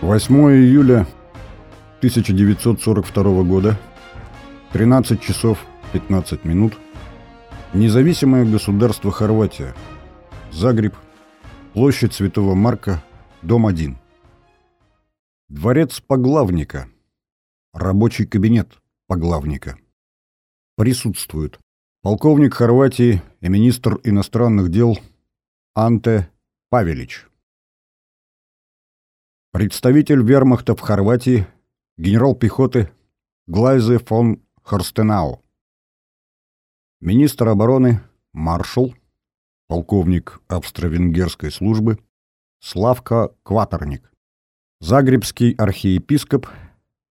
8 июля 1942 года, 13 часов 15 минут, независимое государство Хорватия, Загреб, площадь Святого Марка, дом 1. Дворец Поглавника, рабочий кабинет Поглавника. Присутствуют полковник Хорватии и министр иностранных дел Анте Павелич. Представитель вермахта в Хорватии, генерал пехоты Глайзе фон Хорстенау. Министр обороны, маршал, полковник австро-венгерской службы Славка Кваторник. Загребский архиепископ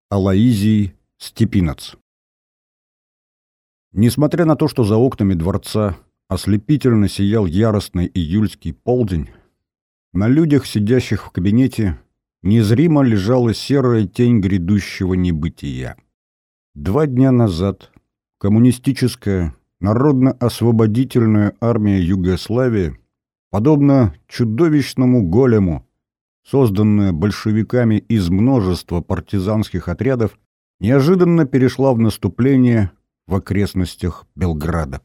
Алаизий Степинац. Несмотря на то, что за окнами дворца ослепительно сиял яростный июльский полдень, на людях, сидящих в кабинете, незримо лежала серая тень грядущего небытия. Два дня назад коммунистическая народно-освободительная армия Югославии, подобно чудовищному голему, созданная большевиками из множества партизанских отрядов, неожиданно перешла в наступление в окрестностях Белграда.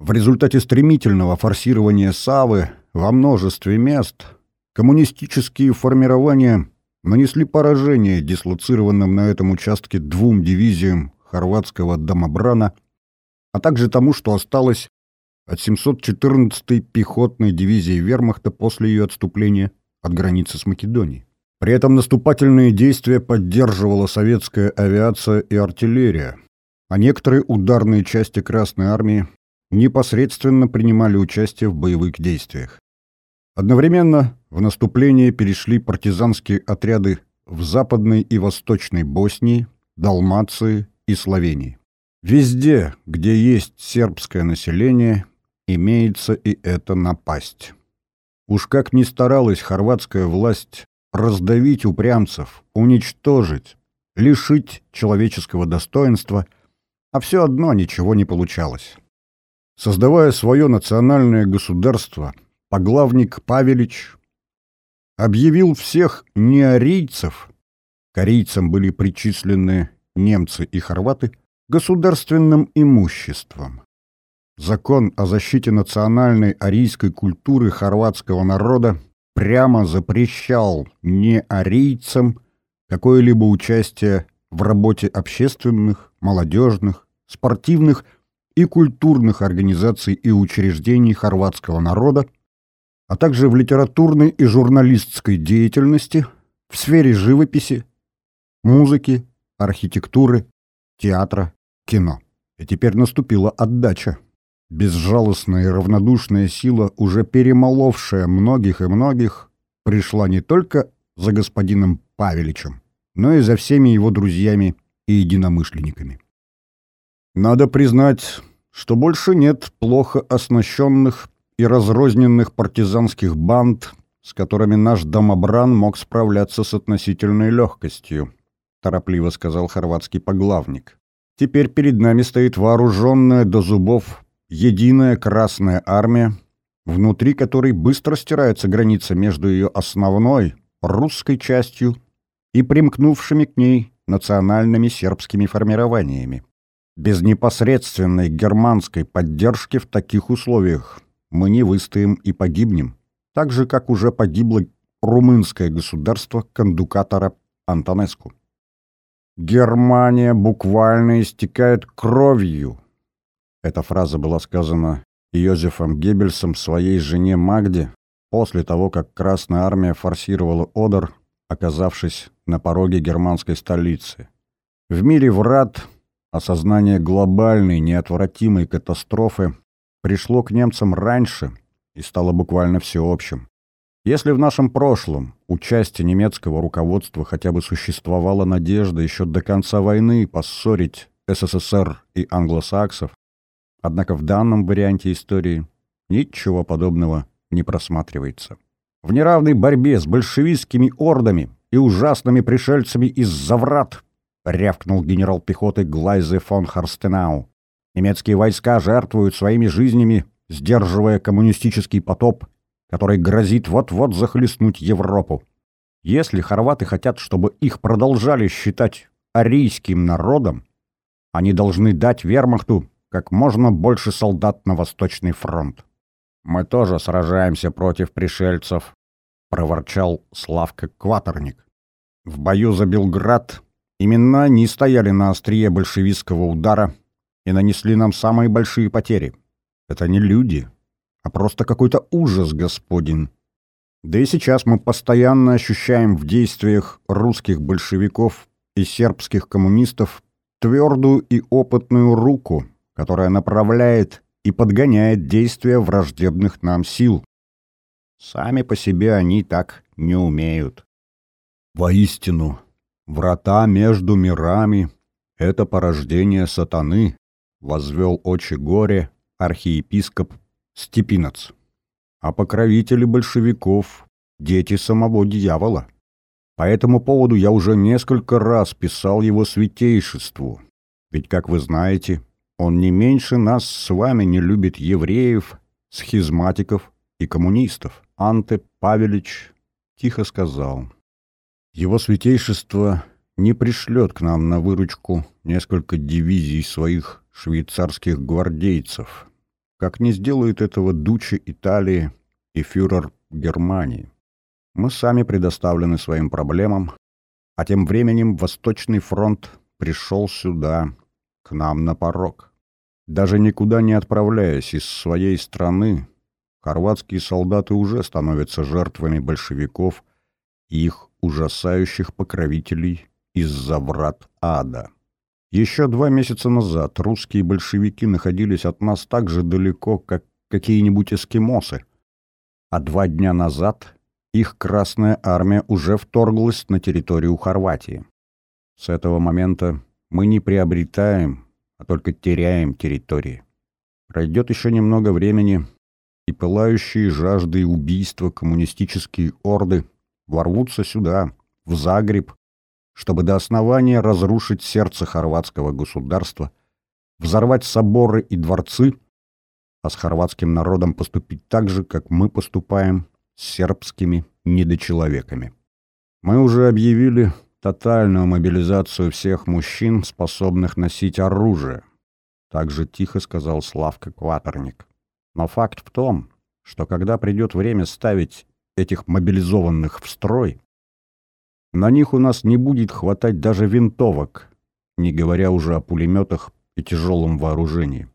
В результате стремительного форсирования Савы во множестве мест коммунистические формирования нанесли поражение дислоцированным на этом участке двум дивизиям хорватского домобрана, а также тому, что осталось от 714-й пехотной дивизии вермахта после ее отступления от границы с Македонией. При этом наступательные действия поддерживала советская авиация и артиллерия, а некоторые ударные части Красной Армии непосредственно принимали участие в боевых действиях. Одновременно в наступление перешли партизанские отряды в Западной и Восточной Боснии, Далмации и Словении. Везде, где есть сербское население, имеется и эта напасть. Уж как ни старалась хорватская власть раздавить упрямцев, уничтожить, лишить человеческого достоинства, а все одно ничего не получалось. Создавая свое национальное государство, поглавник Павелич объявил всех неарийцев, корейцам были причислены немцы и хорваты, государственным имуществом. Закон о защите национальной арийской культуры хорватского народа прямо запрещал неарийцам какое-либо участие в работе общественных, молодежных, спортивных и культурных организаций и учреждений хорватского народа, а также в литературной и журналистской деятельности, в сфере живописи, музыки, архитектуры, театра, кино. И теперь наступила отдача. Безжалостная и равнодушная сила, уже перемоловшая многих и многих, пришла не только за господином Павеличем, но и за всеми его друзьями и единомышленниками. Надо признать, что больше нет плохо оснащенных и разрозненных партизанских банд, с которыми наш домобран мог справляться с относительной легкостью, торопливо сказал хорватский поглавник. Теперь перед нами стоит вооруженная до зубов единая Красная Армия, внутри которой быстро стирается граница между ее основной, русской частью и примкнувшими к ней национальными сербскими формированиями. Без непосредственной германской поддержки в таких условиях мы не выстоим и погибнем, так же, как уже погибло румынское государство кондукатора Антонеску. «Германия буквально истекает кровью», эта фраза была сказана Йозефом Геббельсом своей жене Магде после того, как Красная Армия форсировала Одер, оказавшись на пороге германской столицы. В мире врат осознание глобальной неотвратимой катастрофы пришло к немцам раньше и стало буквально всеобщим. Если в нашем прошлом у части немецкого руководства хотя бы существовала надежда еще до конца войны поссорить СССР и англосаксов, однако в данном варианте истории ничего подобного не просматривается. В неравной борьбе с большевистскими ордами и ужасными пришельцами из Заврат рявкнул генерал пехоты Глайзе фон Харстенау. Немецкие войска жертвуют своими жизнями, сдерживая коммунистический потоп, который грозит вот-вот захлестнуть Европу. Если хорваты хотят, чтобы их продолжали считать арийским народом, они должны дать вермахту как можно больше солдат на Восточный фронт. «Мы тоже сражаемся против пришельцев», — проворчал Славка Кваторник. В бою за Белград именно они стояли на острие большевистского удара и нанесли нам самые большие потери. Это не люди, а просто какой-то ужас, господин. Да и сейчас мы постоянно ощущаем в действиях русских большевиков и сербских коммунистов твердую и опытную руку, которая направляет и подгоняет действия враждебных нам сил. Сами по себе они так не умеют. Воистину, врата между мирами — это порождение сатаны, возвел очи горе архиепископ Степинац. А покровители большевиков — дети самого дьявола. По этому поводу я уже несколько раз писал его святейшеству. Ведь, как вы знаете, он не меньше нас с вами не любит евреев, схизматиков и коммунистов. Анте Павелич тихо сказал. Его святейшество не пришлет к нам на выручку несколько дивизий своих швейцарских гвардейцев, как не сделает этого дучи Италии и фюрер Германии. Мы сами предоставлены своим проблемам, а тем временем Восточный фронт пришел сюда, к нам на порог. Даже никуда не отправляясь из своей страны, хорватские солдаты уже становятся жертвами большевиков и их ужасающих покровителей из-за врат ада. Еще два месяца назад русские большевики находились от нас так же далеко, как какие-нибудь эскимосы, а два дня назад их Красная Армия уже вторглась на территорию Хорватии. С этого момента мы не приобретаем, а только теряем территории. Пройдет еще немного времени, и пылающие жажды убийства коммунистические орды ворвутся сюда, в Загреб, чтобы до основания разрушить сердце хорватского государства, взорвать соборы и дворцы, а с хорватским народом поступить так же, как мы поступаем с сербскими недочеловеками. Мы уже объявили тотальную мобилизацию всех мужчин, способных носить оружие. Так же тихо сказал Славка Кваторник. Но факт в том, что когда придет время ставить этих мобилизованных в строй, на них у нас не будет хватать даже винтовок, не говоря уже о пулеметах и тяжелом вооружении.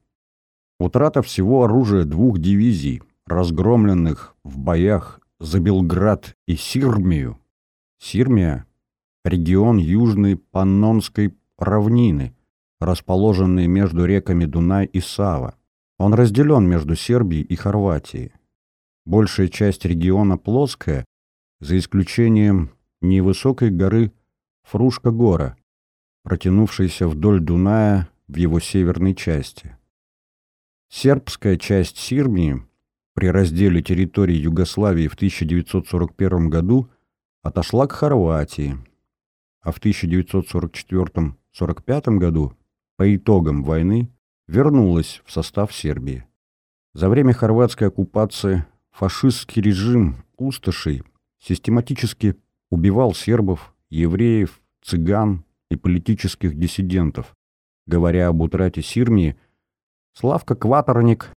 Утрата всего оружия двух дивизий, разгромленных в боях за Белград и Сирмию. Сирмия регион Южной Паннонской равнины, расположенный между реками Дунай и Сава. Он разделен между Сербией и Хорватией. Большая часть региона плоская, за исключением невысокой горы Фрушка-гора, протянувшейся вдоль Дуная в его северной части. Сербская часть Сирмии при разделе территории Югославии в 1941 году отошла к Хорватии, а в 1944-45 году по итогам войны вернулась в состав Сербии. За время хорватской оккупации фашистский режим пустошей систематически убивал сербов, евреев, цыган и политических диссидентов. Говоря об утрате Сирмии, Славка Кваторник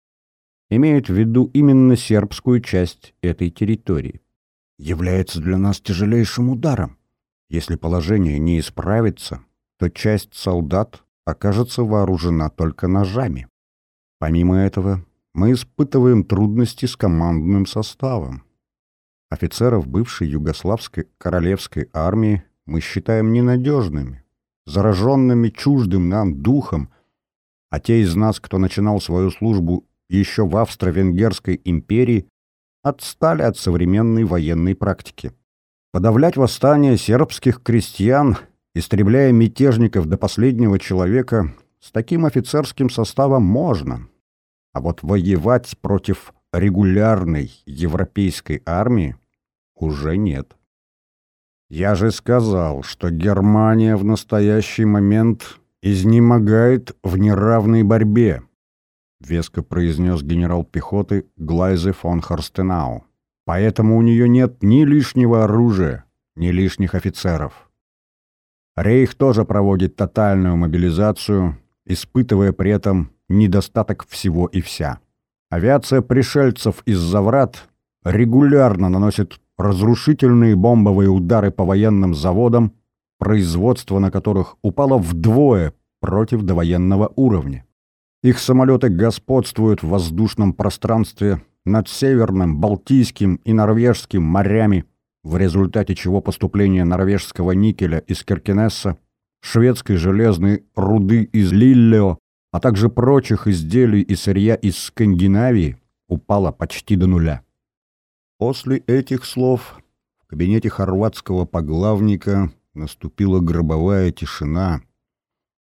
имеет в виду именно сербскую часть этой территории. Является для нас тяжелейшим ударом, если положение не исправится, то часть солдат окажется вооружена только ножами. Помимо этого, мы испытываем трудности с командным составом. Офицеров бывшей югославской королевской армии мы считаем ненадежными, зараженными чуждым нам духом, а те из нас, кто начинал свою службу еще в Австро-Венгерской империи, отстали от современной военной практики. Подавлять восстание сербских крестьян, истребляя мятежников до последнего человека, с таким офицерским составом можно. А вот воевать против регулярной европейской армии уже нет. Я же сказал, что Германия в настоящий момент изнемогает в неравной борьбе, веско произнес генерал пехоты Глайзе фон Хорстенау. Поэтому у нее нет ни лишнего оружия, ни лишних офицеров. Рейх тоже проводит тотальную мобилизацию, испытывая при этом недостаток всего и вся. Авиация пришельцев из-за врат регулярно наносит разрушительные бомбовые удары по военным заводам, производство на которых упало вдвое против довоенного уровня. Их самолеты господствуют в воздушном пространстве над Северным, Балтийским и Норвежским морями, в результате чего поступление норвежского никеля из Киркенесса, шведской железной руды из Лиллео, а также прочих изделий и сырья из Скандинавии упало почти до нуля. После этих слов в кабинете хорватского поглавника наступила гробовая тишина,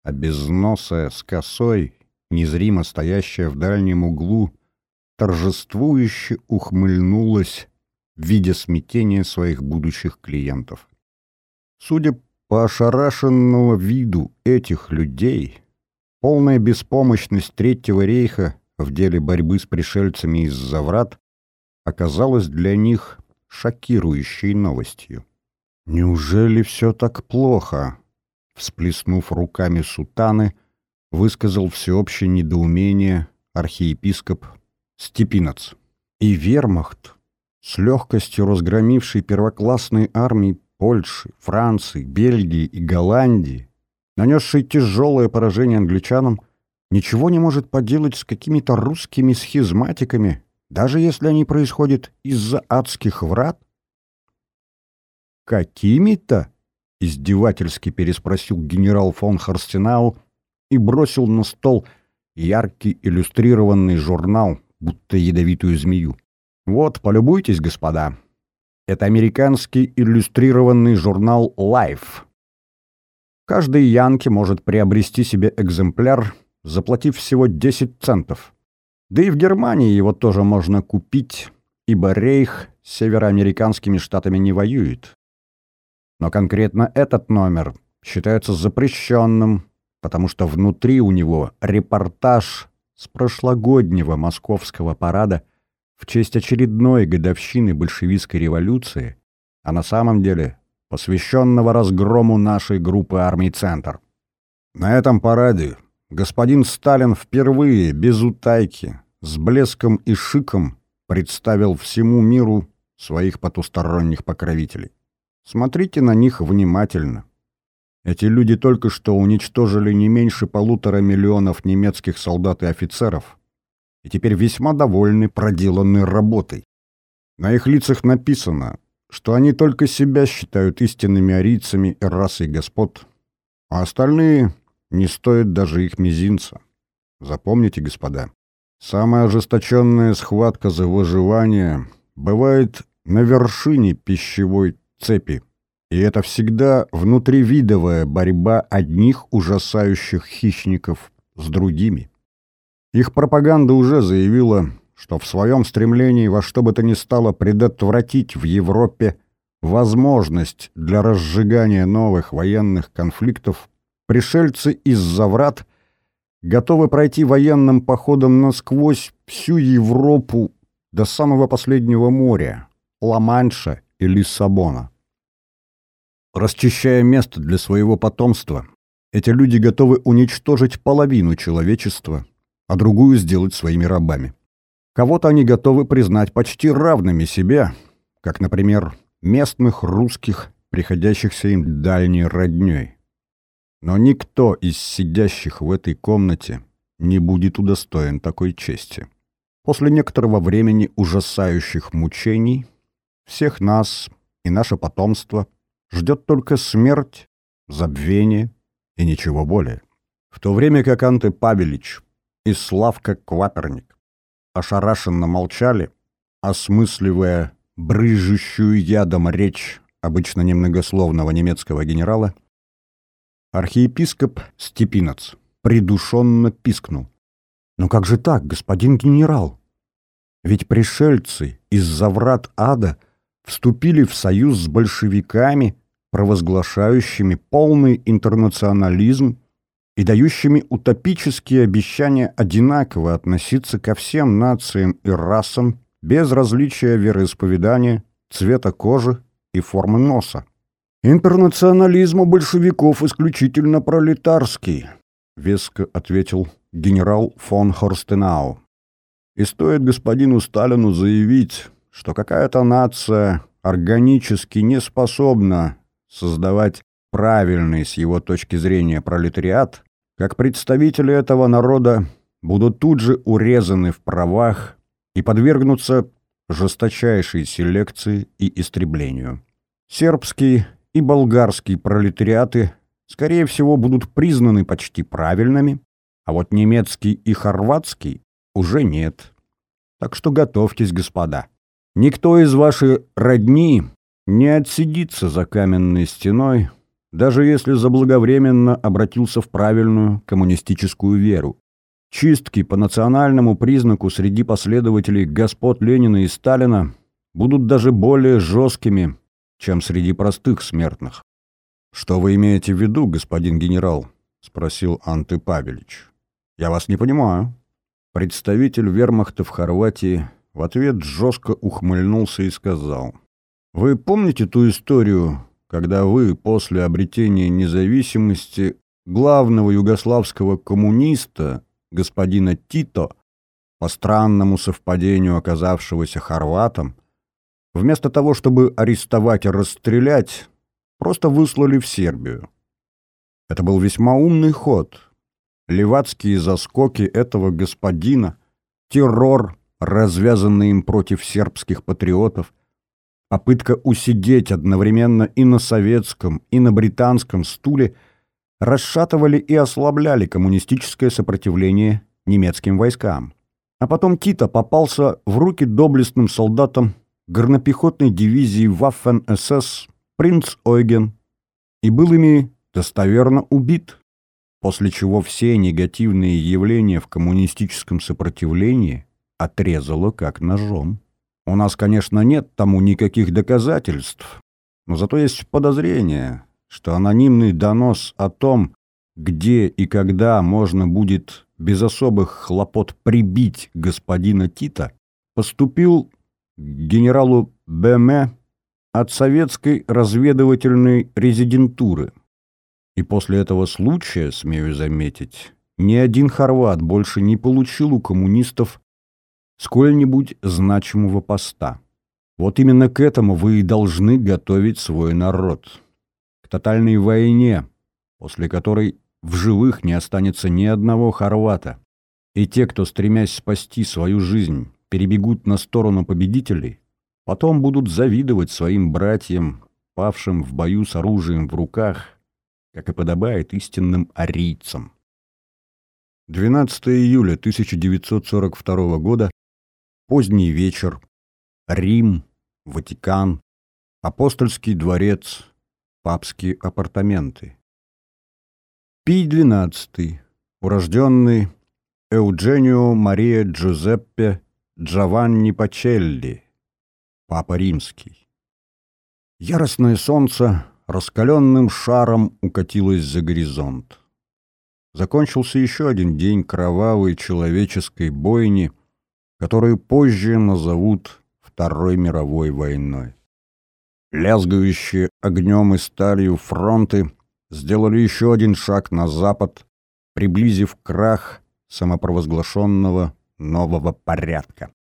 а безносая с косой, незримо стоящая в дальнем углу, торжествующе ухмыльнулась, видя смятение своих будущих клиентов. Судя по ошарашенному виду этих людей, полная беспомощность Третьего рейха в деле борьбы с пришельцами из-за врат оказалась для них шокирующей новостью. «Неужели все так плохо?» Всплеснув руками сутаны, высказал всеобщее недоумение архиепископ Степинац. И вермахт, с легкостью разгромивший первоклассные армии Польши, Франции, Бельгии и Голландии, нанесший тяжелое поражение англичанам, ничего не может поделать с какими-то русскими схизматиками, даже если они происходят из-за адских врат? «Какими-то?» — издевательски переспросил генерал фон Харстенау и бросил на стол яркий иллюстрированный журнал, будто ядовитую змею. «Вот, полюбуйтесь, господа. Это американский иллюстрированный журнал Life. Каждый янки может приобрести себе экземпляр, заплатив всего 10 центов. Да и в Германии его тоже можно купить, ибо Рейх с североамериканскими штатами не воюет. Но конкретно этот номер считается запрещенным, потому что внутри у него репортаж с прошлогоднего московского парада в честь очередной годовщины большевистской революции, а на самом деле посвященного разгрому нашей группы армий «Центр». На этом параде господин Сталин впервые, без утайки, с блеском и шиком представил всему миру своих потусторонних покровителей. Смотрите на них внимательно. Эти люди только что уничтожили не меньше полутора миллионов немецких солдат и офицеров, и теперь весьма довольны проделанной работой. На их лицах написано, что они только себя считают истинными арийцами и расой господ, а остальные не стоят даже их мизинца. Запомните, господа, самая ожесточенная схватка за выживание бывает на вершине пищевой цепи, и это всегда внутривидовая борьба одних ужасающих хищников с другими. Их пропаганда уже заявила, что в своем стремлении во что бы то ни стало предотвратить в Европе возможность для разжигания новых военных конфликтов Пришельцы из-за врат готовы пройти военным походом насквозь всю Европу до самого последнего моря, Ла-Манша и Лиссабона. Расчищая место для своего потомства, эти люди готовы уничтожить половину человечества, а другую сделать своими рабами. Кого-то они готовы признать почти равными себе, как, например, местных русских, приходящихся им дальней роднёй. Но никто из сидящих в этой комнате не будет удостоен такой чести. После некоторого времени ужасающих мучений всех нас и наше потомство ждет только смерть, забвение и ничего более. В то время как Анты Павелич и Славка Кваперник ошарашенно молчали, осмысливая брыжущую ядом речь обычно немногословного немецкого генерала, Архиепископ Степинац придушенно пискнул. «Но как же так, господин генерал? Ведь пришельцы из-за врат ада вступили в союз с большевиками, провозглашающими полный интернационализм и дающими утопические обещания одинаково относиться ко всем нациям и расам без различия вероисповедания, цвета кожи и формы носа. «Интернационализм у большевиков исключительно пролетарский», — веско ответил генерал фон Хорстенау. «И стоит господину Сталину заявить, что какая-то нация органически не способна создавать правильный с его точки зрения пролетариат, как представители этого народа будут тут же урезаны в правах и подвергнутся жесточайшей селекции и истреблению. Сербский и болгарский пролетариаты, скорее всего, будут признаны почти правильными, а вот немецкий и хорватский уже нет. Так что готовьтесь, господа. Никто из вашей родни не отсидится за каменной стеной, даже если заблаговременно обратился в правильную коммунистическую веру. Чистки по национальному признаку среди последователей господ Ленина и Сталина будут даже более жесткими, чем среди простых смертных. «Что вы имеете в виду, господин генерал?» — спросил Анты Павелич. «Я вас не понимаю». Представитель вермахта в Хорватии в ответ жестко ухмыльнулся и сказал. «Вы помните ту историю, когда вы после обретения независимости главного югославского коммуниста, господина Тито, по странному совпадению оказавшегося хорватом, вместо того, чтобы арестовать и расстрелять, просто выслали в Сербию. Это был весьма умный ход. Левацкие заскоки этого господина, террор, развязанный им против сербских патриотов, попытка усидеть одновременно и на советском, и на британском стуле расшатывали и ослабляли коммунистическое сопротивление немецким войскам. А потом Тита попался в руки доблестным солдатам горнопехотной дивизии Waffen-СС принц Ойген и был ими достоверно убит, после чего все негативные явления в коммунистическом сопротивлении отрезало как ножом. У нас, конечно, нет тому никаких доказательств, но зато есть подозрение, что анонимный донос о том, где и когда можно будет без особых хлопот прибить господина Тита, поступил генералу Беме от советской разведывательной резидентуры. И после этого случая, смею заметить, ни один хорват больше не получил у коммунистов сколь-нибудь значимого поста. Вот именно к этому вы и должны готовить свой народ. К тотальной войне, после которой в живых не останется ни одного хорвата. И те, кто, стремясь спасти свою жизнь, перебегут на сторону победителей, потом будут завидовать своим братьям, павшим в бою с оружием в руках, как и подобает истинным арийцам. 12 июля 1942 года, поздний вечер, Рим, Ватикан, Апостольский дворец, папские апартаменты. Пий XII, урожденный Эудженио Мария Джузеппе Джованни Пачелли, Папа Римский. Яростное солнце раскаленным шаром укатилось за горизонт. Закончился еще один день кровавой человеческой бойни, которую позже назовут Второй мировой войной. Лязгающие огнем и сталью фронты сделали еще один шаг на запад, приблизив крах самопровозглашенного нового порядка.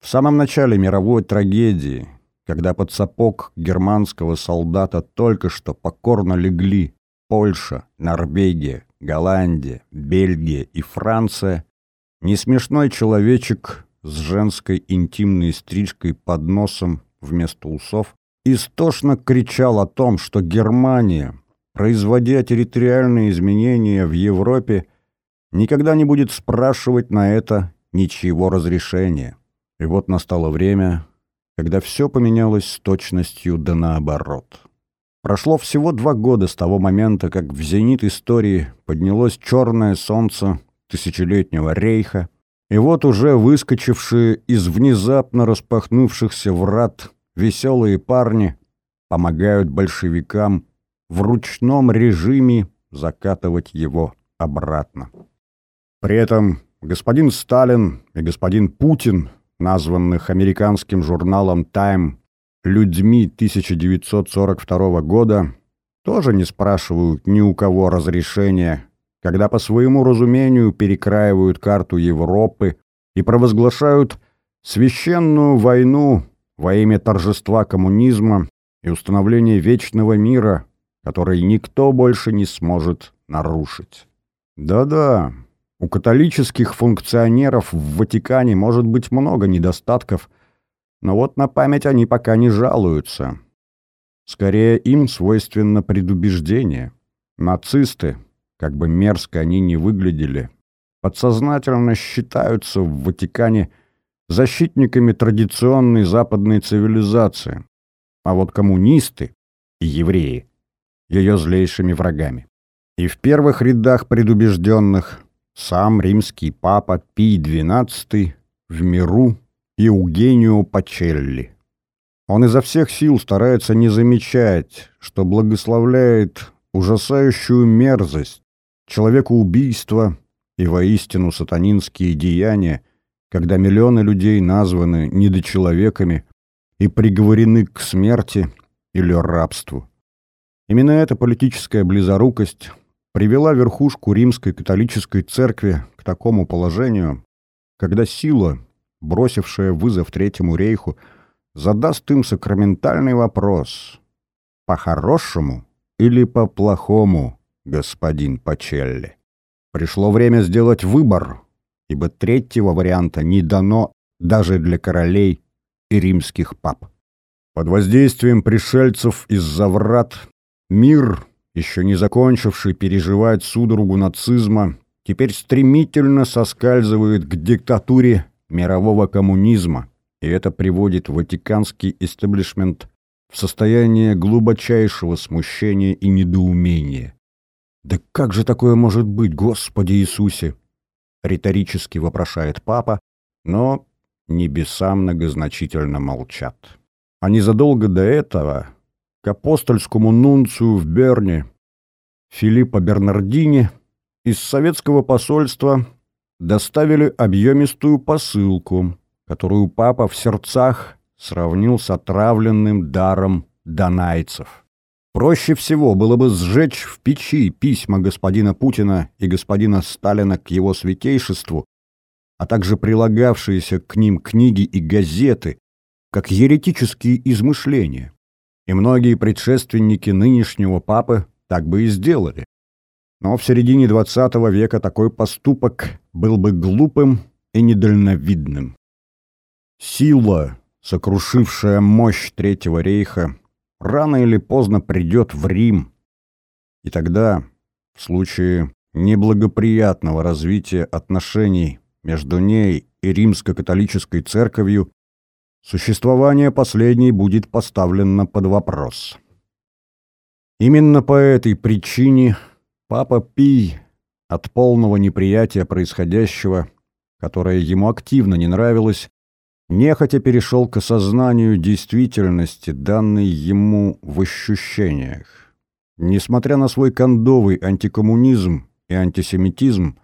В самом начале мировой трагедии, когда под сапог германского солдата только что покорно легли Польша, Норвегия, Голландия, Бельгия и Франция, несмешной человечек с женской интимной стрижкой под носом вместо усов истошно кричал о том, что Германия, производя территориальные изменения в Европе, никогда не будет спрашивать на это ничего разрешения. И вот настало время, когда все поменялось с точностью да наоборот. Прошло всего два года с того момента, как в зенит истории поднялось черное солнце тысячелетнего рейха, и вот уже выскочившие из внезапно распахнувшихся врат веселые парни помогают большевикам в ручном режиме закатывать его обратно. При этом господин Сталин и господин Путин, названных американским журналом Time людьми 1942 года тоже не спрашивают ни у кого разрешения, когда по своему разумению перекраивают карту Европы и провозглашают священную войну во имя торжества коммунизма и установления вечного мира, который никто больше не сможет нарушить. Да-да, у католических функционеров в Ватикане может быть много недостатков, но вот на память они пока не жалуются. Скорее им свойственно предубеждение. Нацисты, как бы мерзко они ни выглядели, подсознательно считаются в Ватикане защитниками традиционной западной цивилизации, а вот коммунисты и евреи — ее злейшими врагами. И в первых рядах предубежденных сам римский папа Пий XII в миру Евгенио Пачелли. Он изо всех сил старается не замечать, что благословляет ужасающую мерзость, человекоубийство и воистину сатанинские деяния, когда миллионы людей названы недочеловеками и приговорены к смерти или рабству. Именно эта политическая близорукость привела верхушку римской католической церкви к такому положению, когда сила, бросившая вызов Третьему рейху, задаст им сакраментальный вопрос «По-хорошему или по-плохому, господин Пачелли?» Пришло время сделать выбор, ибо третьего варианта не дано даже для королей и римских пап. Под воздействием пришельцев из-за врат мир, еще не закончивший переживать судорогу нацизма, теперь стремительно соскальзывает к диктатуре мирового коммунизма, и это приводит ватиканский истеблишмент в состояние глубочайшего смущения и недоумения. «Да как же такое может быть, Господи Иисусе?» — риторически вопрошает папа, но небеса многозначительно молчат. А незадолго до этого к апостольскому нунцию в Берне Филиппа Бернардини из советского посольства доставили объемистую посылку, которую папа в сердцах сравнил с отравленным даром донайцев. Проще всего было бы сжечь в печи письма господина Путина и господина Сталина к его святейшеству, а также прилагавшиеся к ним книги и газеты, как еретические измышления. И многие предшественники нынешнего папы так бы и сделали. Но в середине XX века такой поступок был бы глупым и недальновидным. Сила, сокрушившая мощь Третьего рейха, рано или поздно придет в Рим. И тогда, в случае неблагоприятного развития отношений между ней и римско-католической церковью, существование последней будет поставлено под вопрос. Именно по этой причине папа Пий от полного неприятия происходящего, которое ему активно не нравилось, нехотя перешел к осознанию действительности, данной ему в ощущениях. Несмотря на свой кондовый антикоммунизм и антисемитизм,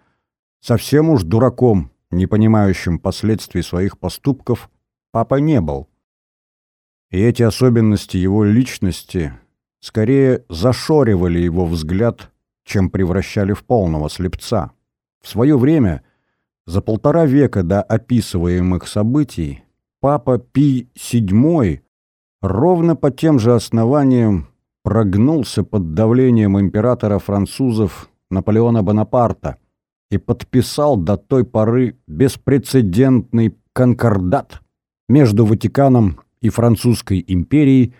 совсем уж дураком, не понимающим последствий своих поступков, папа не был. И эти особенности его личности – скорее зашоривали его взгляд, чем превращали в полного слепца. В свое время, за полтора века до описываемых событий, папа Пий VII ровно по тем же основаниям прогнулся под давлением императора французов Наполеона Бонапарта и подписал до той поры беспрецедентный конкордат между Ватиканом и Французской империей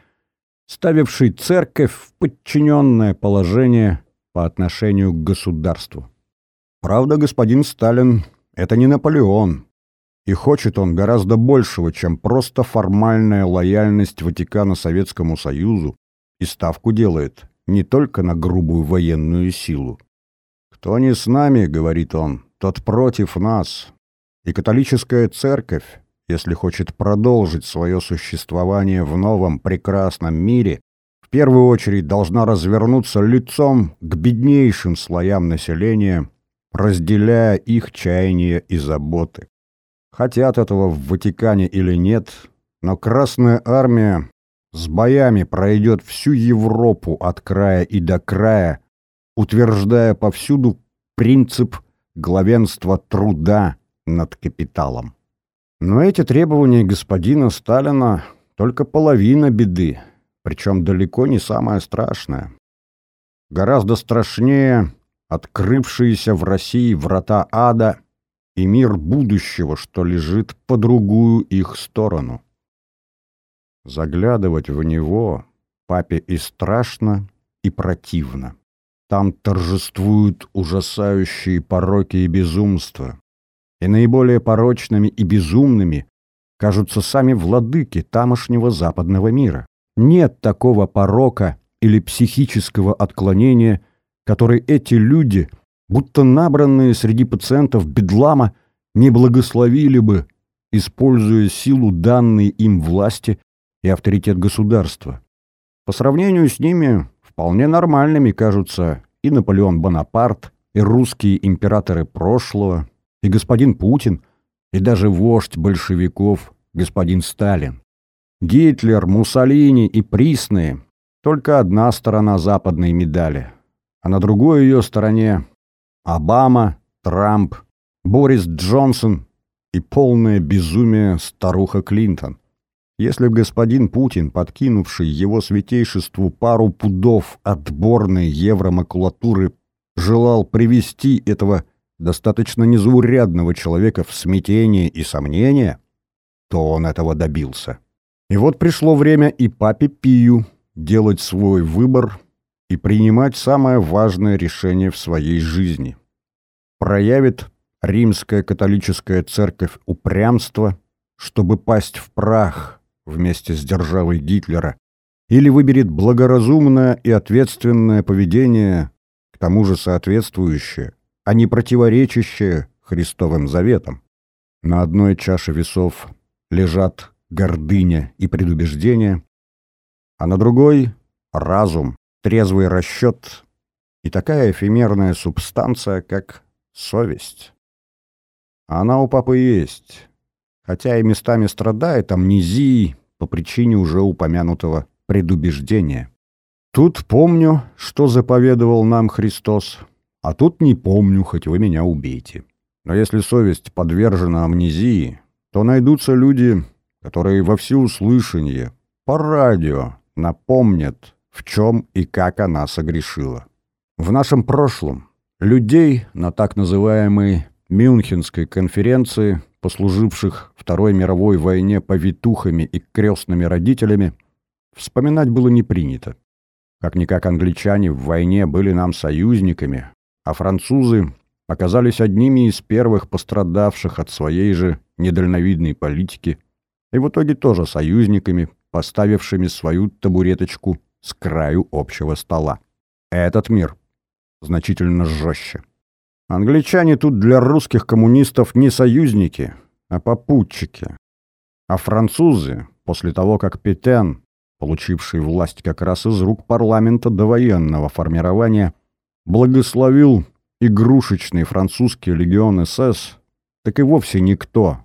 ставивший церковь в подчиненное положение по отношению к государству. Правда, господин Сталин — это не Наполеон, и хочет он гораздо большего, чем просто формальная лояльность Ватикана Советскому Союзу, и ставку делает не только на грубую военную силу. «Кто не с нами, — говорит он, — тот против нас, и католическая церковь если хочет продолжить свое существование в новом прекрасном мире, в первую очередь должна развернуться лицом к беднейшим слоям населения, разделяя их чаяния и заботы. Хотят этого в Ватикане или нет, но Красная Армия с боями пройдет всю Европу от края и до края, утверждая повсюду принцип главенства труда над капиталом. Но эти требования господина Сталина только половина беды, причем далеко не самое страшное. Гораздо страшнее открывшиеся в России врата ада и мир будущего, что лежит по другую их сторону. Заглядывать в него папе и страшно, и противно. Там торжествуют ужасающие пороки и безумства. И наиболее порочными и безумными кажутся сами владыки тамошнего западного мира. Нет такого порока или психического отклонения, который эти люди, будто набранные среди пациентов бедлама, не благословили бы, используя силу данной им власти и авторитет государства. По сравнению с ними вполне нормальными кажутся и Наполеон Бонапарт, и русские императоры прошлого, и господин Путин, и даже вождь большевиков, господин Сталин. Гитлер, Муссолини и Присные — только одна сторона западной медали, а на другой ее стороне Обама, Трамп, Борис Джонсон и полное безумие старуха Клинтон. Если б господин Путин, подкинувший его святейшеству пару пудов отборной евромакулатуры, желал привести этого достаточно незаурядного человека в смятение и сомнение, то он этого добился. И вот пришло время и папе Пию делать свой выбор и принимать самое важное решение в своей жизни. Проявит римская католическая церковь упрямство, чтобы пасть в прах – вместе с державой Гитлера, или выберет благоразумное и ответственное поведение, к тому же соответствующее, а не противоречащее Христовым заветам. На одной чаше весов лежат гордыня и предубеждение, а на другой — разум, трезвый расчет и такая эфемерная субстанция, как совесть. Она у папы есть, хотя и местами страдает амнезией по причине уже упомянутого предубеждения. Тут помню, что заповедовал нам Христос, а тут не помню, хоть вы меня убейте. Но если совесть подвержена амнезии, то найдутся люди, которые во всеуслышание, по радио, напомнят, в чем и как она согрешила. В нашем прошлом людей на так называемой Мюнхенской конференции послуживших Второй мировой войне повитухами и крестными родителями, вспоминать было не принято. Как-никак англичане в войне были нам союзниками, а французы оказались одними из первых пострадавших от своей же недальновидной политики и в итоге тоже союзниками, поставившими свою табуреточку с краю общего стола. Этот мир значительно жестче. Англичане тут для русских коммунистов не союзники, а попутчики. А французы, после того, как Петен, получивший власть как раз из рук парламента довоенного формирования, благословил игрушечный французский легион СС, так и вовсе никто,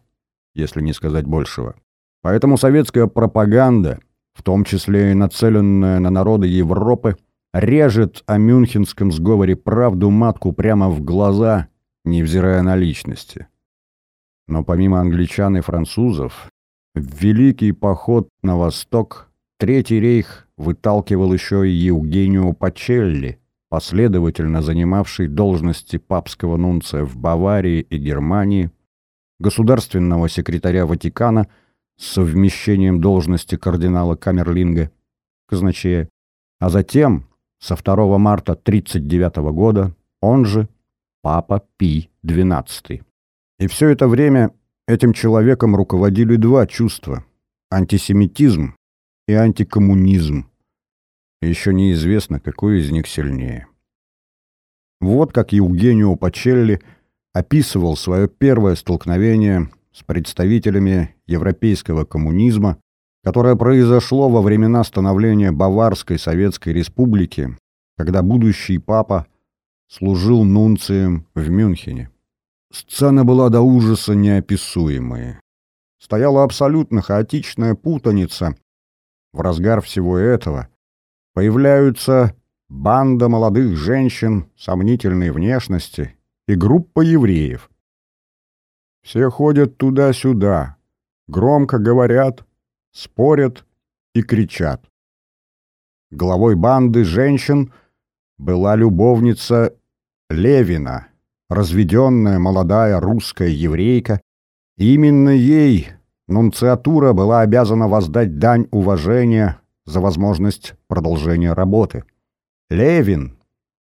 если не сказать большего. Поэтому советская пропаганда, в том числе и нацеленная на народы Европы, режет о мюнхенском сговоре правду матку прямо в глаза, невзирая на личности. Но помимо англичан и французов, в Великий поход на восток Третий рейх выталкивал еще и Евгению Пачелли, последовательно занимавший должности папского нунция в Баварии и Германии, государственного секретаря Ватикана с совмещением должности кардинала Камерлинга, казначея, а затем со 2 марта 1939 года, он же Папа Пий XII. И все это время этим человеком руководили два чувства – антисемитизм и антикоммунизм. Еще неизвестно, какой из них сильнее. Вот как Евгенио Пачелли описывал свое первое столкновение с представителями европейского коммунизма которое произошло во времена становления Баварской Советской Республики, когда будущий папа служил нунцием в Мюнхене. Сцена была до ужаса неописуемая. Стояла абсолютно хаотичная путаница в разгар всего этого появляются банда молодых женщин сомнительной внешности и группа евреев. Все ходят туда-сюда, громко говорят, спорят и кричат. Главой банды женщин была любовница Левина, разведенная молодая русская еврейка. Именно ей нунциатура была обязана воздать дань уважения за возможность продолжения работы. Левин,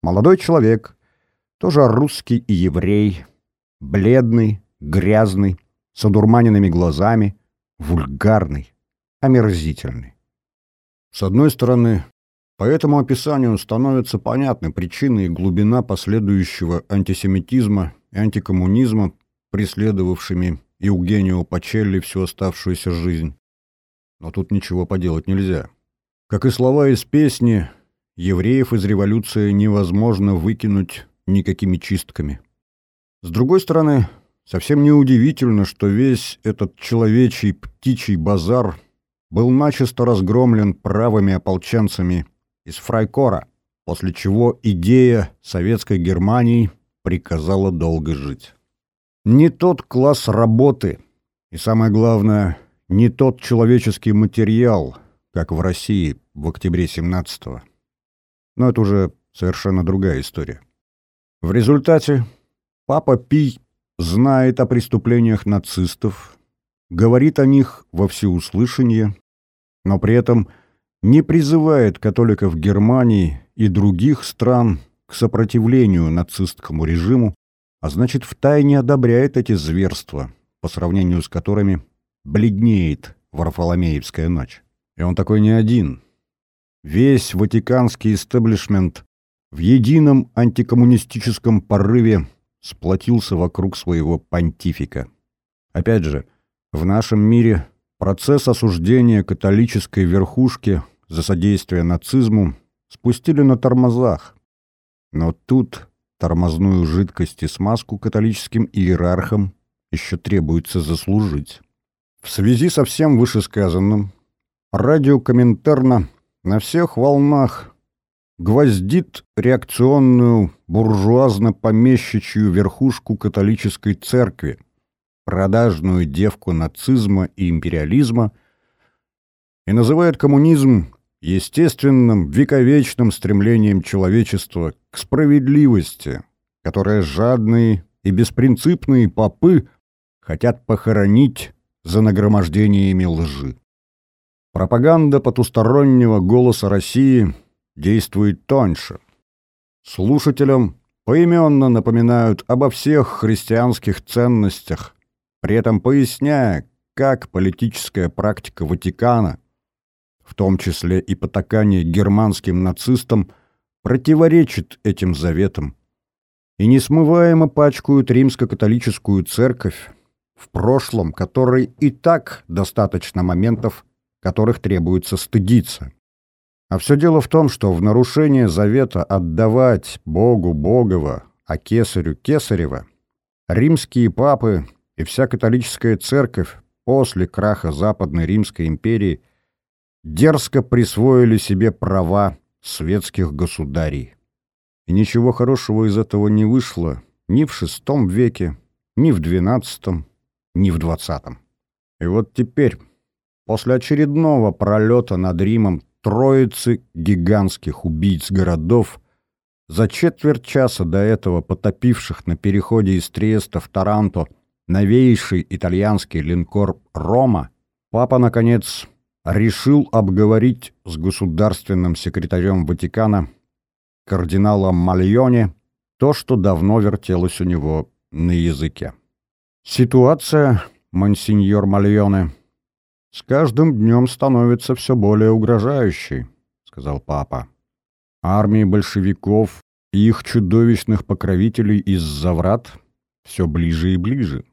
молодой человек, тоже русский и еврей, бледный, грязный, с одурманенными глазами, вульгарный, омерзительный. С одной стороны, по этому описанию становятся понятны причины и глубина последующего антисемитизма и антикоммунизма, преследовавшими Евгению Пачелли всю оставшуюся жизнь. Но тут ничего поделать нельзя. Как и слова из песни, евреев из революции невозможно выкинуть никакими чистками. С другой стороны, совсем неудивительно, что весь этот человечий птичий базар был начисто разгромлен правыми ополченцами из Фрайкора, после чего идея советской Германии приказала долго жить. Не тот класс работы и, самое главное, не тот человеческий материал, как в России в октябре 17-го. Но это уже совершенно другая история. В результате папа Пий знает о преступлениях нацистов, говорит о них во всеуслышание, но при этом не призывает католиков Германии и других стран к сопротивлению нацистскому режиму, а значит втайне одобряет эти зверства, по сравнению с которыми бледнеет Варфоломеевская ночь. И он такой не один. Весь ватиканский истеблишмент в едином антикоммунистическом порыве сплотился вокруг своего понтифика. Опять же, в нашем мире процесс осуждения католической верхушки за содействие нацизму спустили на тормозах. Но тут тормозную жидкость и смазку католическим иерархам еще требуется заслужить. В связи со всем вышесказанным, радио Коминтерна на всех волнах гвоздит реакционную буржуазно-помещичью верхушку католической церкви, продажную девку нацизма и империализма, и называет коммунизм естественным, вековечным стремлением человечества к справедливости, которое жадные и беспринципные попы хотят похоронить за нагромождениями лжи. Пропаганда потустороннего голоса России действует тоньше. Слушателям поименно напоминают обо всех христианских ценностях, при этом поясняя, как политическая практика Ватикана, в том числе и потакание германским нацистам, противоречит этим заветам и несмываемо пачкают римско-католическую церковь, в прошлом которой и так достаточно моментов которых требуется стыдиться. А все дело в том, что в нарушение завета отдавать Богу Богова, а кесарю Кесарева, римские папы и вся католическая церковь после краха Западной Римской империи дерзко присвоили себе права светских государей. И ничего хорошего из этого не вышло ни в VI веке, ни в XII, ни в XX. И вот теперь После очередного пролета над Римом троицы гигантских убийц городов, за четверть часа до этого потопивших на переходе из Триеста в Таранто новейший итальянский линкор «Рома», папа, наконец, решил обговорить с государственным секретарем Ватикана кардиналом Мальоне то, что давно вертелось у него на языке. Ситуация, монсеньор Мальоне, с каждым днем становится все более угрожающей», — сказал папа. «Армии большевиков и их чудовищных покровителей из-за врат все ближе и ближе.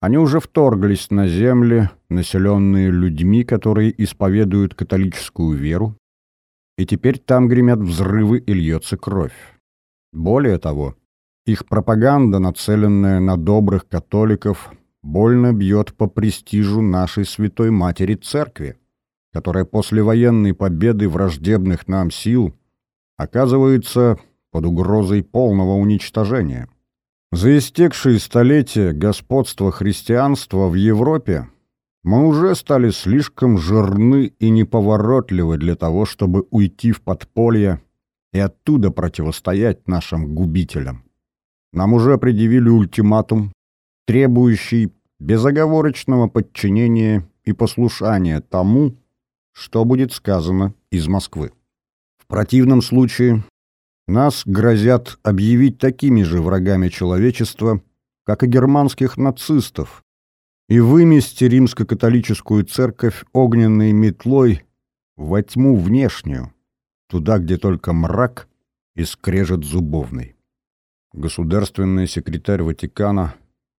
Они уже вторглись на земли, населенные людьми, которые исповедуют католическую веру, и теперь там гремят взрывы и льется кровь. Более того, их пропаганда, нацеленная на добрых католиков, больно бьет по престижу нашей Святой Матери Церкви. которая после военной победы враждебных нам сил оказывается под угрозой полного уничтожения. За истекшие столетия господства христианства в Европе мы уже стали слишком жирны и неповоротливы для того, чтобы уйти в подполье и оттуда противостоять нашим губителям. Нам уже предъявили ультиматум, требующий безоговорочного подчинения и послушания тому, что будет сказано из Москвы. В противном случае нас грозят объявить такими же врагами человечества, как и германских нацистов, и вымести римско-католическую церковь огненной метлой во тьму внешнюю, туда, где только мрак и скрежет зубовный. Государственный секретарь Ватикана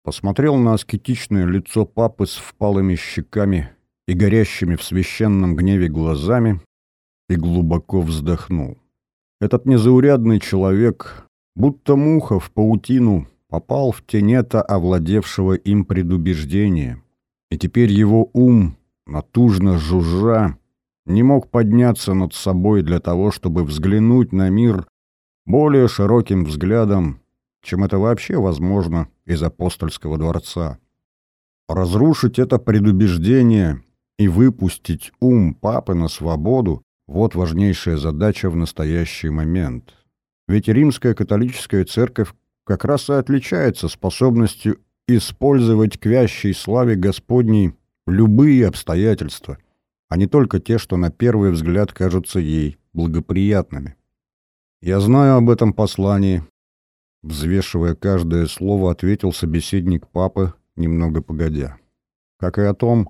посмотрел на аскетичное лицо папы с впалыми щеками и горящими в священном гневе глазами и глубоко вздохнул. Этот незаурядный человек, будто муха в паутину, попал в тенета овладевшего им предубеждения, и теперь его ум, натужно жужжа, не мог подняться над собой для того, чтобы взглянуть на мир более широким взглядом, чем это вообще возможно из апостольского дворца. Разрушить это предубеждение и выпустить ум папы на свободу – вот важнейшая задача в настоящий момент. Ведь римская католическая церковь как раз и отличается способностью использовать к вящей славе Господней любые обстоятельства, а не только те, что на первый взгляд кажутся ей благоприятными. «Я знаю об этом послании», — взвешивая каждое слово, ответил собеседник папы, немного погодя. «Как и о том,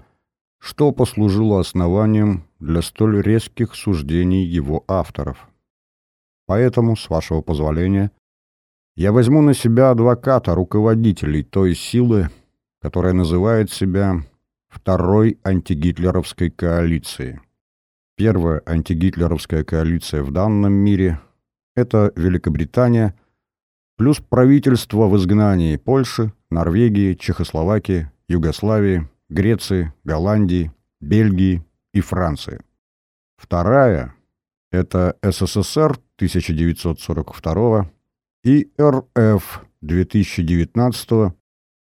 что послужило основанием для столь резких суждений его авторов. Поэтому, с вашего позволения, я возьму на себя адвоката руководителей той силы, которая называет себя Второй антигитлеровской коалицией. Первая антигитлеровская коалиция в данном мире – это Великобритания, плюс правительство в изгнании Польши, Норвегии, Чехословакии, Югославии, Греции, Голландии, Бельгии и Франции. Вторая – это СССР 1942 и РФ 2019,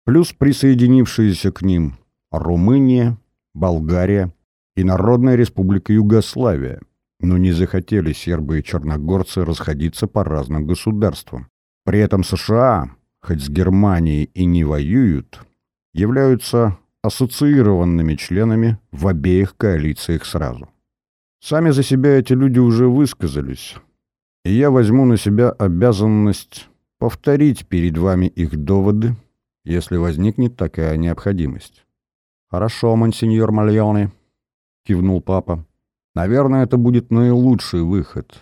плюс присоединившиеся к ним Румыния, Болгария и Народная Республика Югославия, но не захотели сербы и черногорцы расходиться по разным государствам. При этом США, хоть с Германией и не воюют, являются ассоциированными членами в обеих коалициях сразу. Сами за себя эти люди уже высказались, и я возьму на себя обязанность повторить перед вами их доводы, если возникнет такая необходимость. «Хорошо, монсеньор Мальоне», — кивнул папа. «Наверное, это будет наилучший выход.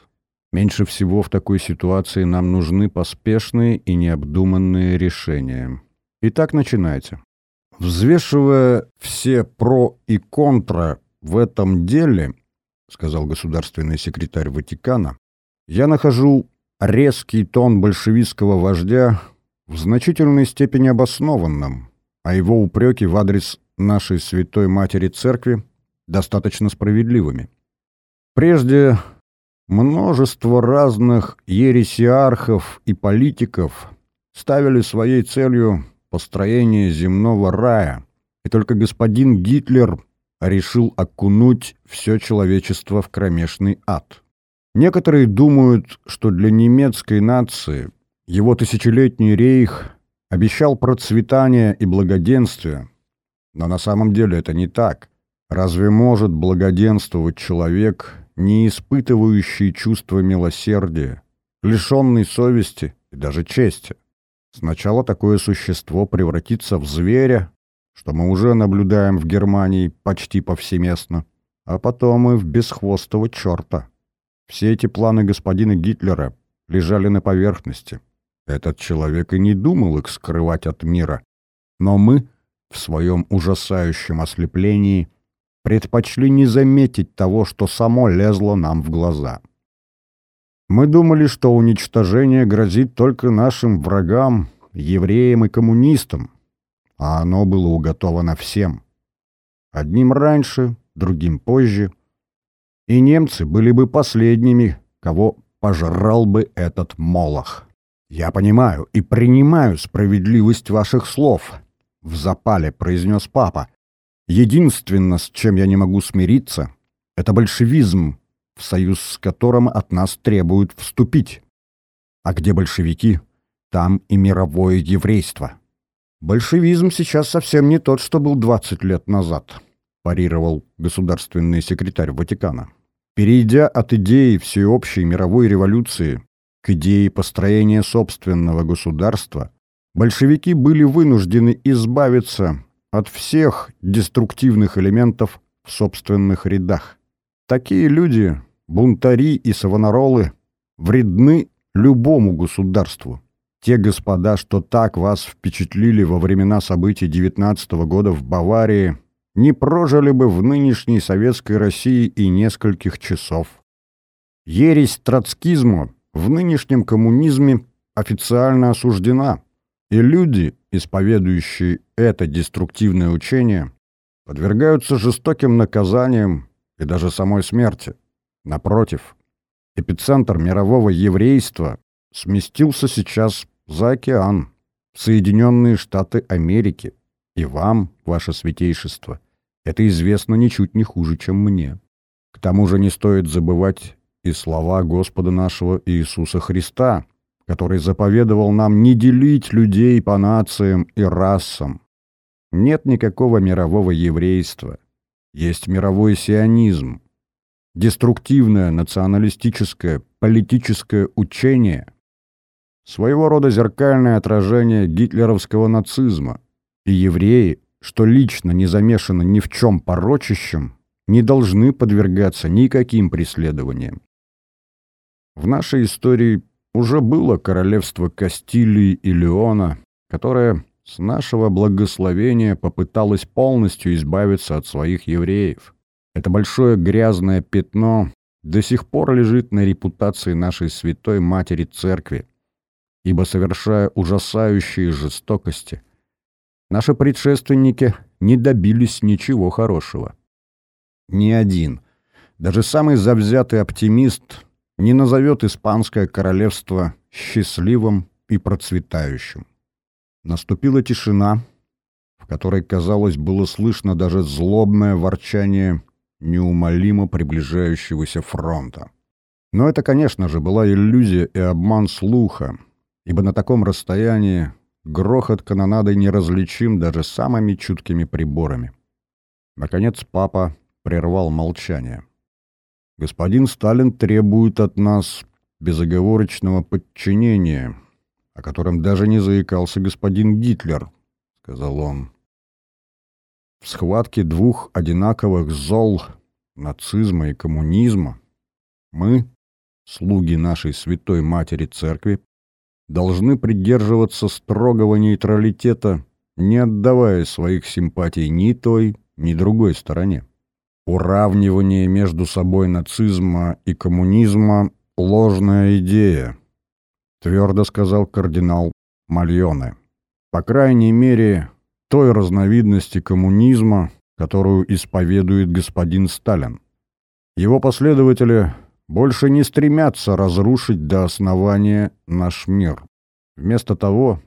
Меньше всего в такой ситуации нам нужны поспешные и необдуманные решения. Итак, начинайте». Взвешивая все про и контра в этом деле, сказал государственный секретарь Ватикана, я нахожу резкий тон большевистского вождя в значительной степени обоснованным, а его упреки в адрес нашей Святой Матери Церкви достаточно справедливыми. Прежде множество разных ересиархов и политиков ставили своей целью построение земного рая, и только господин Гитлер решил окунуть все человечество в кромешный ад. Некоторые думают, что для немецкой нации его тысячелетний рейх обещал процветание и благоденствие, но на самом деле это не так. Разве может благоденствовать человек, не испытывающий чувства милосердия, лишенный совести и даже чести? Сначала такое существо превратится в зверя, что мы уже наблюдаем в Германии почти повсеместно, а потом и в бесхвостого черта. Все эти планы господина Гитлера лежали на поверхности. Этот человек и не думал их скрывать от мира. Но мы, в своем ужасающем ослеплении, предпочли не заметить того, что само лезло нам в глаза. Мы думали, что уничтожение грозит только нашим врагам, евреям и коммунистам, а оно было уготовано всем. Одним раньше, другим позже — и немцы были бы последними, кого пожрал бы этот молох. «Я понимаю и принимаю справедливость ваших слов», — в запале произнес папа. «Единственное, с чем я не могу смириться, это большевизм, в союз с которым от нас требуют вступить. А где большевики, там и мировое еврейство». «Большевизм сейчас совсем не тот, что был 20 лет назад», — парировал государственный секретарь Ватикана. Перейдя от идеи всеобщей мировой революции к идее построения собственного государства, большевики были вынуждены избавиться от всех деструктивных элементов в собственных рядах. Такие люди, бунтари и савонаролы, вредны любому государству. Те господа, что так вас впечатлили во времена событий 19 -го года в Баварии, не прожили бы в нынешней советской России и нескольких часов. Ересь троцкизму в нынешнем коммунизме официально осуждена, и люди, исповедующие это деструктивное учение, подвергаются жестоким наказаниям и даже самой смерти. Напротив, эпицентр мирового еврейства сместился сейчас за океан, в Соединенные Штаты Америки, и вам, ваше святейшество, это известно ничуть не хуже, чем мне. К тому же не стоит забывать и слова Господа нашего Иисуса Христа, который заповедовал нам не делить людей по нациям и расам. Нет никакого мирового еврейства. Есть мировой сионизм. Деструктивное националистическое политическое учение – своего рода зеркальное отражение гитлеровского нацизма. И евреи, что лично не замешаны ни в чем порочащем, не должны подвергаться никаким преследованиям. В нашей истории уже было королевство Кастилии и Леона, которое с нашего благословения попыталось полностью избавиться от своих евреев. Это большое грязное пятно до сих пор лежит на репутации нашей святой матери церкви, ибо, совершая ужасающие жестокости, наши предшественники не добились ничего хорошего. Ни один, даже самый завзятый оптимист не назовет испанское королевство счастливым и процветающим. Наступила тишина, в которой, казалось, было слышно даже злобное ворчание неумолимо приближающегося фронта. Но это, конечно же, была иллюзия и обман слуха, ибо на таком расстоянии грохот канонады неразличим даже самыми чуткими приборами. Наконец папа прервал молчание. Господин Сталин требует от нас безоговорочного подчинения, о котором даже не заикался господин Гитлер, — сказал он. В схватке двух одинаковых зол, нацизма и коммунизма, мы, слуги нашей святой матери церкви, должны придерживаться строгого нейтралитета, не отдавая своих симпатий ни той, ни другой стороне. Уравнивание между собой нацизма и коммунизма – ложная идея, твердо сказал кардинал Мальоне. По крайней мере, той разновидности коммунизма, которую исповедует господин Сталин. Его последователи больше не стремятся разрушить до основания наш мир. Вместо того,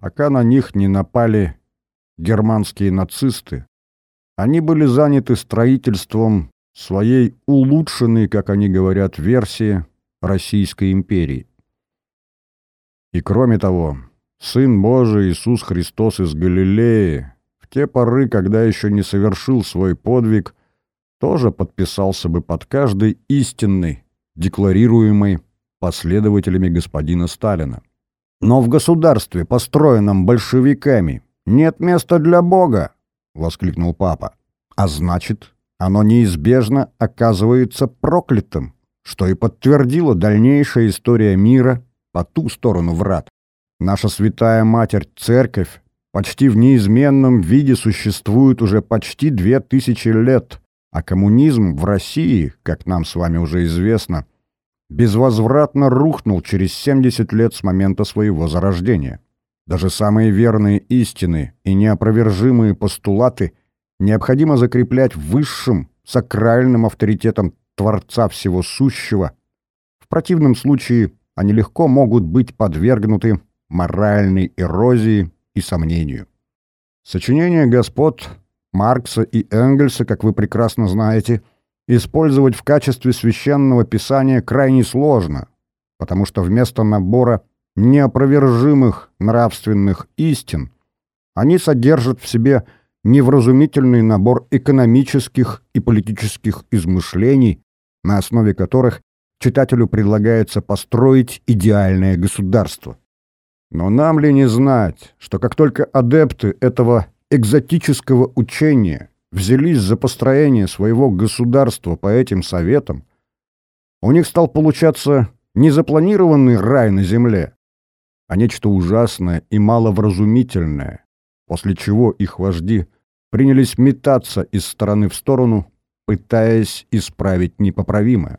пока на них не напали германские нацисты, они были заняты строительством своей улучшенной, как они говорят, версии Российской империи. И кроме того, Сын Божий Иисус Христос из Галилеи в те поры, когда еще не совершил свой подвиг, тоже подписался бы под каждой истинной, декларируемой последователями господина Сталина. Но в государстве, построенном большевиками, нет места для Бога, воскликнул папа. А значит, оно неизбежно оказывается проклятым, что и подтвердила дальнейшая история мира по ту сторону врат. Наша святая Матерь Церковь почти в неизменном виде существует уже почти две тысячи лет, а коммунизм в России, как нам с вами уже известно, безвозвратно рухнул через 70 лет с момента своего зарождения. Даже самые верные истины и неопровержимые постулаты необходимо закреплять высшим, сакральным авторитетом Творца Всего Сущего, в противном случае они легко могут быть подвергнуты моральной эрозии и сомнению. Сочинения господ Маркса и Энгельса, как вы прекрасно знаете, использовать в качестве священного писания крайне сложно, потому что вместо набора неопровержимых нравственных истин они содержат в себе невразумительный набор экономических и политических измышлений, на основе которых читателю предлагается построить идеальное государство. Но нам ли не знать, что как только адепты этого экзотического учения взялись за построение своего государства по этим советам, у них стал получаться не запланированный рай на земле, а нечто ужасное и маловразумительное, после чего их вожди принялись метаться из стороны в сторону, пытаясь исправить непоправимое.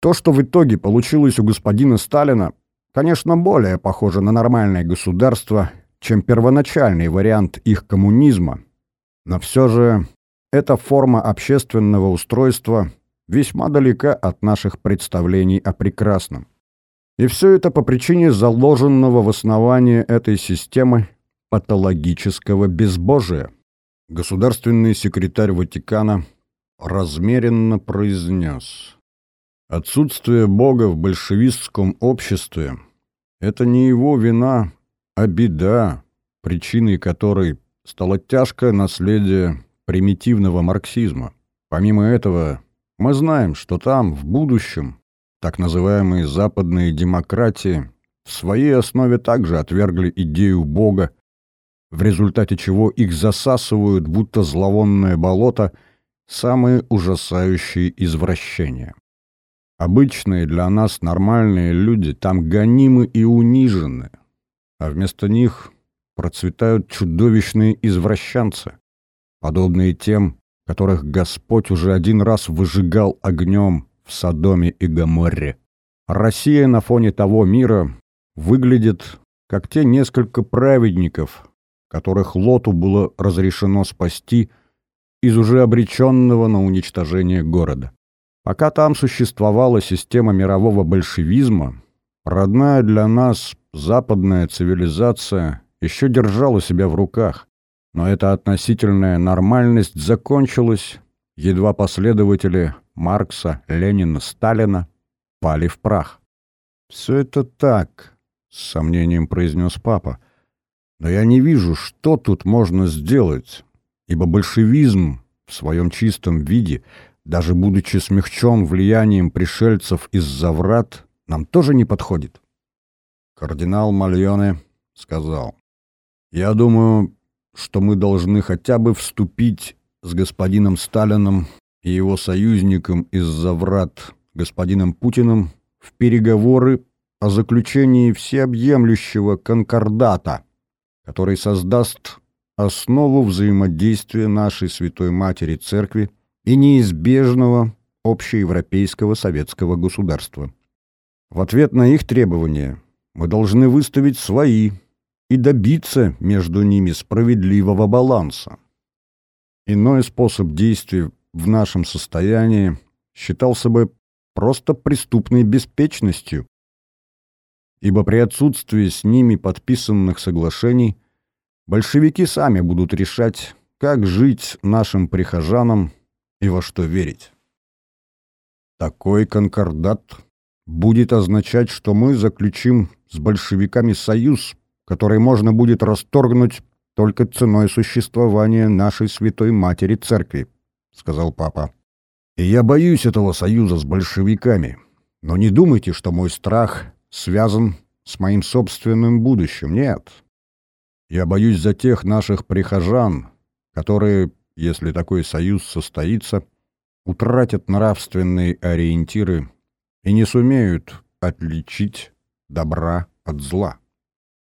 То, что в итоге получилось у господина Сталина, конечно, более похоже на нормальное государство, чем первоначальный вариант их коммунизма, но все же эта форма общественного устройства весьма далека от наших представлений о прекрасном. И все это по причине заложенного в основании этой системы патологического безбожия. Государственный секретарь Ватикана размеренно произнес Отсутствие Бога в большевистском обществе – это не его вина, а беда, причиной которой стало тяжкое наследие примитивного марксизма. Помимо этого, мы знаем, что там, в будущем, так называемые западные демократии в своей основе также отвергли идею Бога, в результате чего их засасывают, будто зловонное болото, самые ужасающие извращения. Обычные для нас нормальные люди там гонимы и унижены, а вместо них процветают чудовищные извращенцы, подобные тем, которых Господь уже один раз выжигал огнем в Содоме и Гоморре. Россия на фоне того мира выглядит как те несколько праведников, которых Лоту было разрешено спасти из уже обреченного на уничтожение города. Пока там существовала система мирового большевизма, родная для нас западная цивилизация еще держала себя в руках, но эта относительная нормальность закончилась, едва последователи Маркса, Ленина, Сталина пали в прах. «Все это так», — с сомнением произнес папа, — «но я не вижу, что тут можно сделать, ибо большевизм в своем чистом виде — даже будучи смягчен влиянием пришельцев из-за врат, нам тоже не подходит. Кардинал Мальоне сказал, «Я думаю, что мы должны хотя бы вступить с господином Сталином и его союзником из-за врат, господином Путиным, в переговоры о заключении всеобъемлющего конкордата, который создаст основу взаимодействия нашей Святой Матери Церкви и неизбежного общеевропейского советского государства. В ответ на их требования мы должны выставить свои и добиться между ними справедливого баланса. Иной способ действий в нашем состоянии считался бы просто преступной беспечностью, ибо при отсутствии с ними подписанных соглашений большевики сами будут решать, как жить нашим прихожанам и во что верить. Такой конкордат будет означать, что мы заключим с большевиками союз, который можно будет расторгнуть только ценой существования нашей святой матери церкви, сказал папа. И я боюсь этого союза с большевиками. Но не думайте, что мой страх связан с моим собственным будущим. Нет. Я боюсь за тех наших прихожан, которые если такой союз состоится, утратят нравственные ориентиры и не сумеют отличить добра от зла.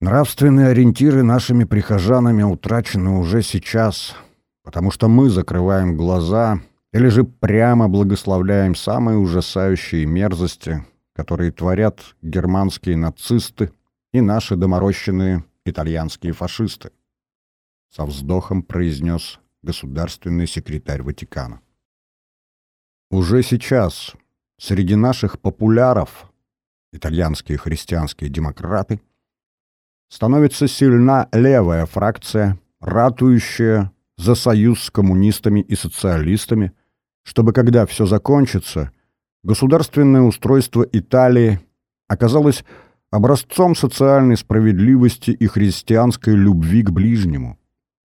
Нравственные ориентиры нашими прихожанами утрачены уже сейчас, потому что мы закрываем глаза или же прямо благословляем самые ужасающие мерзости, которые творят германские нацисты и наши доморощенные итальянские фашисты. Со вздохом произнес государственный секретарь Ватикана. Уже сейчас среди наших популяров, итальянские христианские демократы, становится сильна левая фракция, ратующая за союз с коммунистами и социалистами, чтобы, когда все закончится, государственное устройство Италии оказалось образцом социальной справедливости и христианской любви к ближнему.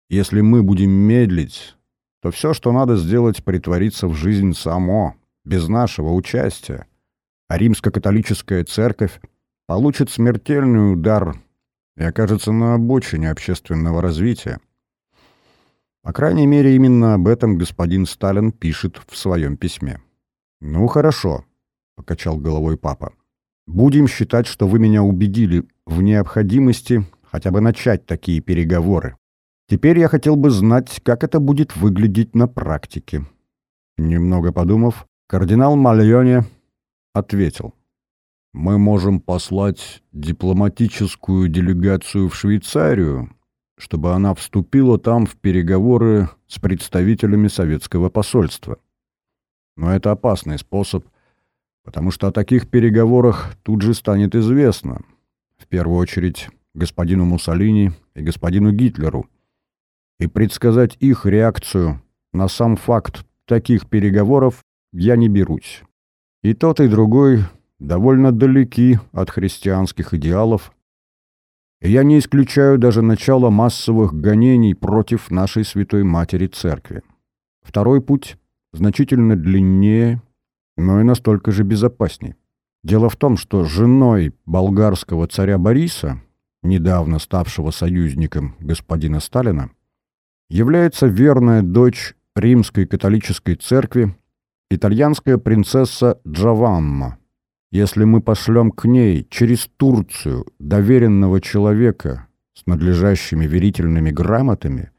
Если мы будем медлить, то все, что надо сделать, притворится в жизнь само, без нашего участия. А римско-католическая церковь получит смертельный удар и окажется на обочине общественного развития. По крайней мере, именно об этом господин Сталин пишет в своем письме. «Ну, хорошо», — покачал головой папа. «Будем считать, что вы меня убедили в необходимости хотя бы начать такие переговоры. Теперь я хотел бы знать, как это будет выглядеть на практике». Немного подумав, кардинал Мальоне ответил. «Мы можем послать дипломатическую делегацию в Швейцарию, чтобы она вступила там в переговоры с представителями советского посольства. Но это опасный способ, потому что о таких переговорах тут же станет известно, в первую очередь господину Муссолини и господину Гитлеру, и предсказать их реакцию на сам факт таких переговоров я не берусь. И тот, и другой довольно далеки от христианских идеалов, я не исключаю даже начала массовых гонений против нашей Святой Матери Церкви. Второй путь значительно длиннее, но и настолько же безопаснее. Дело в том, что женой болгарского царя Бориса, недавно ставшего союзником господина Сталина, является верная дочь римской католической церкви, итальянская принцесса Джованна. Если мы пошлем к ней через Турцию доверенного человека с надлежащими верительными грамотами,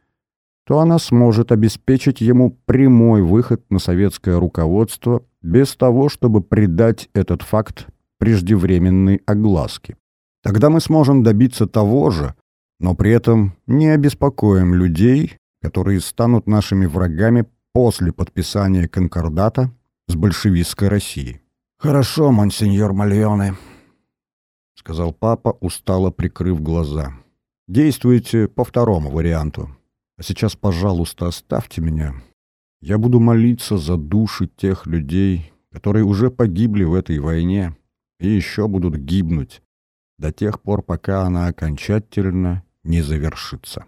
то она сможет обеспечить ему прямой выход на советское руководство без того, чтобы придать этот факт преждевременной огласке. Тогда мы сможем добиться того же, но при этом не обеспокоим людей, которые станут нашими врагами после подписания конкордата с большевистской Россией. «Хорошо, монсеньор Мальоне», — сказал папа, устало прикрыв глаза. «Действуйте по второму варианту. А сейчас, пожалуйста, оставьте меня. Я буду молиться за души тех людей, которые уже погибли в этой войне и еще будут гибнуть до тех пор, пока она окончательно не завершится».